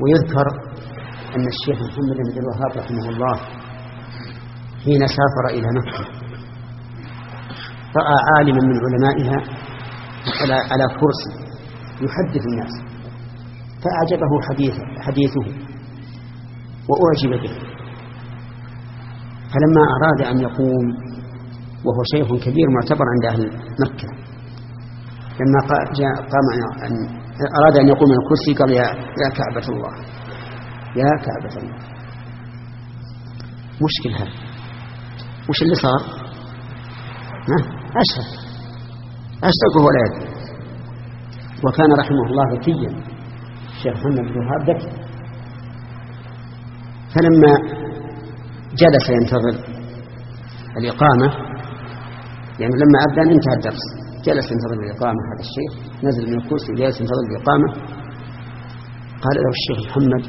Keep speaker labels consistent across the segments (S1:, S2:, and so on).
S1: ويذكر أن الشيخ محمد بن الوهاب رحمه الله حين سافر إلى مكة رأى عالما من علمائها على على كرسي يحدث الناس فأعجبه حديثه حديثه وأعجب به. فلما أراد أن يقوم وهو شيخ كبير معتبر عند أهل مكة لما جاء قام أن أراد أن يقوم من الكرسي قال يا يا كعبة الله. يا كعبة الله. مشكل هذا وش اللي صار؟ أشهد. أشهد وهو لا يدري وكان رحمه الله ذكيا الشيخ محمد بن الوهاب ذكي. فلما جلس ينتظر الإقامة يعني لما أذن انتهى الدرس. جلس ينتظر الإقامة هذا الشيخ نزل من الكرسي جلس ينتظر الإقامة. قال له الشيخ محمد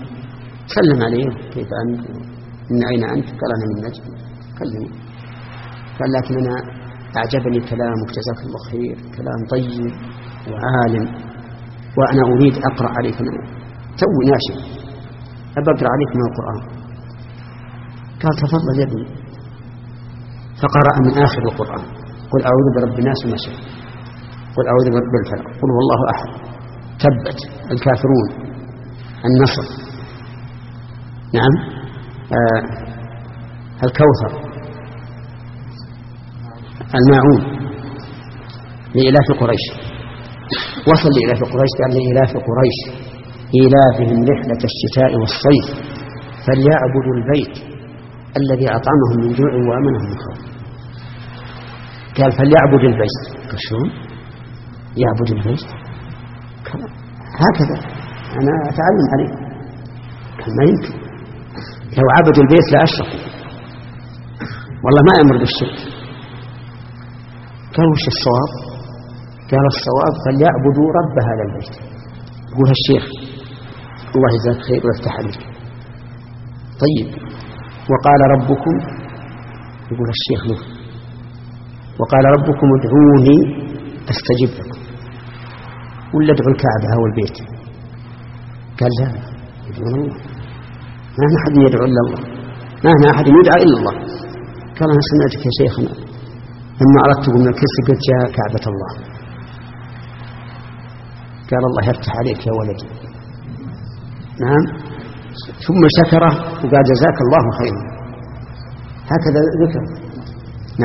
S1: سلم عليه كيف أنت؟ من أين أنت؟ قال أنا من نجد. كلمه قال لكن أنا أعجبني كلامك جزاك الله خير كلام طيب وعالم وأنا أريد أقرأ عليك تو ناشئ. أبى أقرأ عليك من القرآن. قال تفضل يا ابني. فقرأ من آخر القرآن. قل أعوذ برب الناس ما شاء قل أعوذ برب الفلق. قل هو الله أحد. تبت الكافرون النصر. نعم. آه الكوثر. الماعون. لإلاف قريش. وصل لإلاف قريش قال لإلاف قريش. إيلافهم رحلة الشتاء والصيف. فليعبدوا البيت الذي أطعمهم من جوع وأمنهم من خوف. قال فليعبد البيت. قال شلون يعبد البيت. هكذا. أنا أتعلم عليه. قال ما يمكن. لو عبدوا البيت لأشركوا والله ما يأمر بالشرك. قال وش الصواب؟ قال الصواب فليعبدوا رب هذا البيت. يقول الشيخ الله يجزاك خير ويفتح عليك. طيب. وقال ربكم يقول الشيخ له وقال ربكم ادعوني أستجب لكم. ولا ادعوا الكعبة أو البيت. قال لا يدعون الله. ما هنا أحد يدعو إلا الله. ما هنا أحد يدعى إلا الله. قال أنا سمعتك يا شيخنا لما أردت من الكرسي قلت يا كعبة الله. قال الله يفتح عليك يا ولدي. نعم. ثم شكره وقال جزاك الله خيرا. هكذا ذكر.